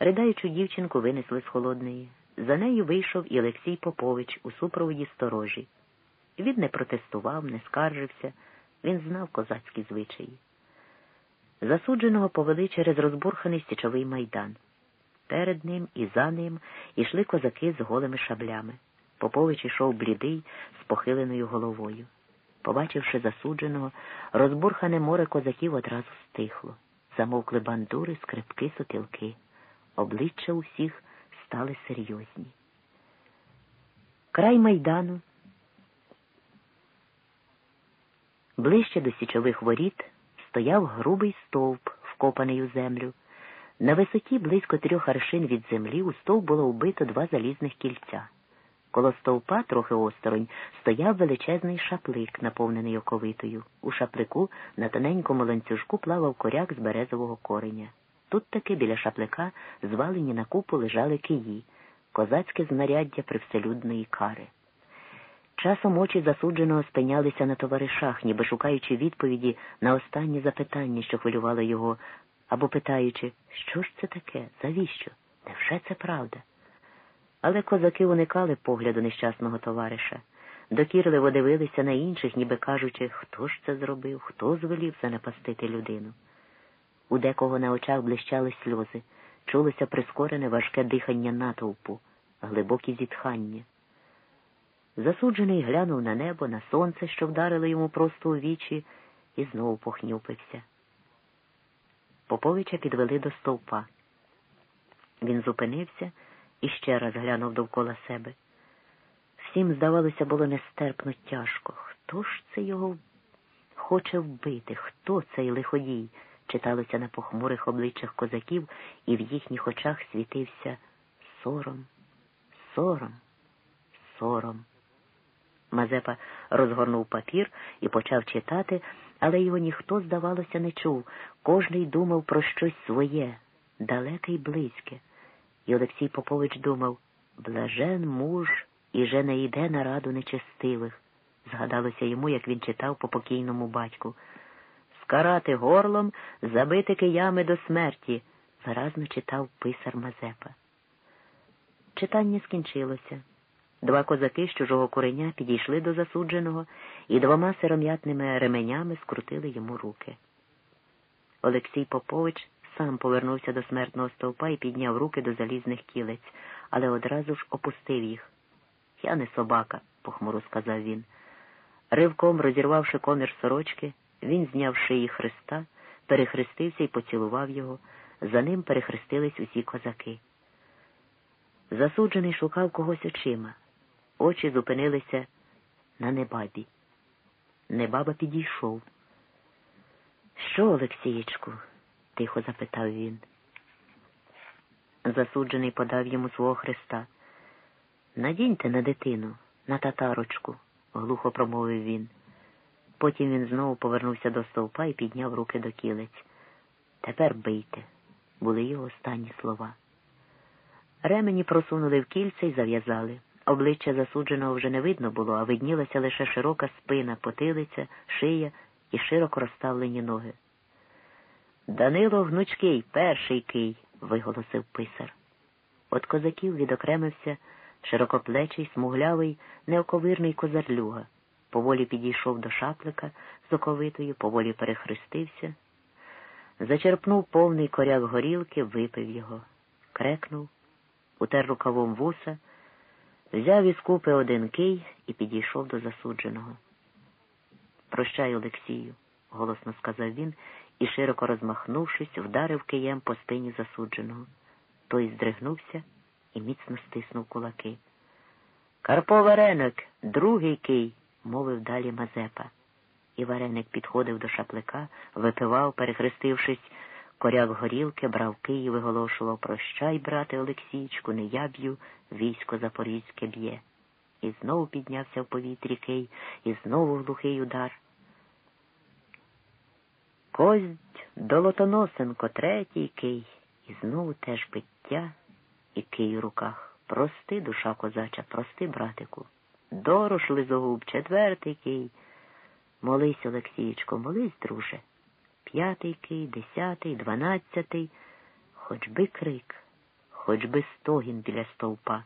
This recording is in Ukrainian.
Ридаючу дівчинку винесли з холодної. За нею вийшов і Олексій Попович у супроводі сторожі. Він не протестував, не скаржився, він знав козацькі звичаї. Засудженого повели через розбурханий січовий майдан. Перед ним і за ним ішли козаки з голими шаблями. Попович ішов блідий, з похиленою головою. Побачивши засудженого, розбурхане море козаків одразу стихло. Замовкли бандури, скрипки, сопілки. Обличчя усіх стали серйозні. Край майдану. Ближче до січових воріт стояв грубий стовп, вкопаний у землю. На висоті близько трьох аршин від землі у стовп було вбито два залізних кільця. Коло стовпа, трохи осторонь, стояв величезний шаплик, наповнений оковитою. У шаплику на тоненькому ланцюжку плавав коряк з березового кореня. Тут таки біля шаплика, звалені на купу, лежали киї, козацьке знаряддя привселюдної кари. Часом очі засудженого спинялися на товаришах, ніби шукаючи відповіді на останні запитання, що хвилювало його, або питаючи, що ж це таке, завіщо? Невже це правда? Але козаки уникали погляду нещасного товариша, докірливо дивилися на інших, ніби кажучи, хто ж це зробив, хто звелів занапастити людину. У декого на очах блищали сльози, чулося прискорене важке дихання натовпу, глибокі зітхання. Засуджений глянув на небо, на сонце, що вдарило йому просто у вічі, і знову похнюпився. Поповича підвели до стовпа. Він зупинився і ще раз глянув довкола себе. Всім, здавалося, було нестерпно тяжко. Хто ж це його хоче вбити? Хто цей лиходій? Читалося на похмурих обличчях козаків, і в їхніх очах світився сором, сором, сором. Мазепа розгорнув папір і почав читати, але його ніхто, здавалося, не чув. Кожний думав про щось своє, далеке й близьке. І Олексій Попович думав блажен муж і же не йде на раду нечестивих. Згадалося йому, як він читав по покійному батьку. Скарати горлом, забити киями до смерті, виразно читав писар Мазепа. Читання скінчилося. Два козаки з чужого куреня підійшли до засудженого і двома сиром'ятними ременями скрутили йому руки. Олексій Попович сам повернувся до смертного стовпа і підняв руки до залізних кілець, але одразу ж опустив їх. Я не собака, похмуро сказав він. Ривком, розірвавши комір сорочки, він зняв шиї Христа, перехрестився і поцілував його. За ним перехрестились усі козаки. Засуджений шукав когось очима. Очі зупинилися на небабі. Небаба підійшов. Що, Олексієчку? тихо запитав він. Засуджений подав йому свого Христа. Надіньте на дитину, на татарочку, глухо промовив він. Потім він знову повернувся до стовпа і підняв руки до кілець. Тепер бийте, були його останні слова. Ремені просунули в кільце і зав'язали. Обличчя засудженого вже не видно було, а виднілася лише широка спина, потилиця, шия і широко розставлені ноги. Данило гнучкий, перший кий, виголосив писар. От козаків відокремився широкоплечий, смуглявий, неоковирний козарлюга. Поволі підійшов до шаплика з оковитою, поволі перехрестився, зачерпнув повний коряк горілки, випив його, крекнув, утер рукавом вуса, взяв із купи один кий і підійшов до засудженого. Прощай, Олексію, голосно сказав він і, широко розмахнувшись, вдарив києм по спині засудженого. Той здригнувся і міцно стиснув кулаки. Карпо Вареник, другий кий, мовив далі Мазепа. І вареник підходив до шаплика, випивав, перехрестившись, коряк горілки, брав кий і виголошував Прощай, брате Олексійчку, не я б'ю, військо Запорізьке б'є. І знову піднявся в повітрі кий, і знову глухий удар. Кость долотоносенко, третій кий, і знову теж биття і кий у руках. Прости, душа козача, прости, братику. Дорош лизогуб, четвертий кий. Молись, Олексієчко, молись, друже. П'ятий кий, десятий, дванадцятий, хоч би крик. хоч би стогін біля стовпа.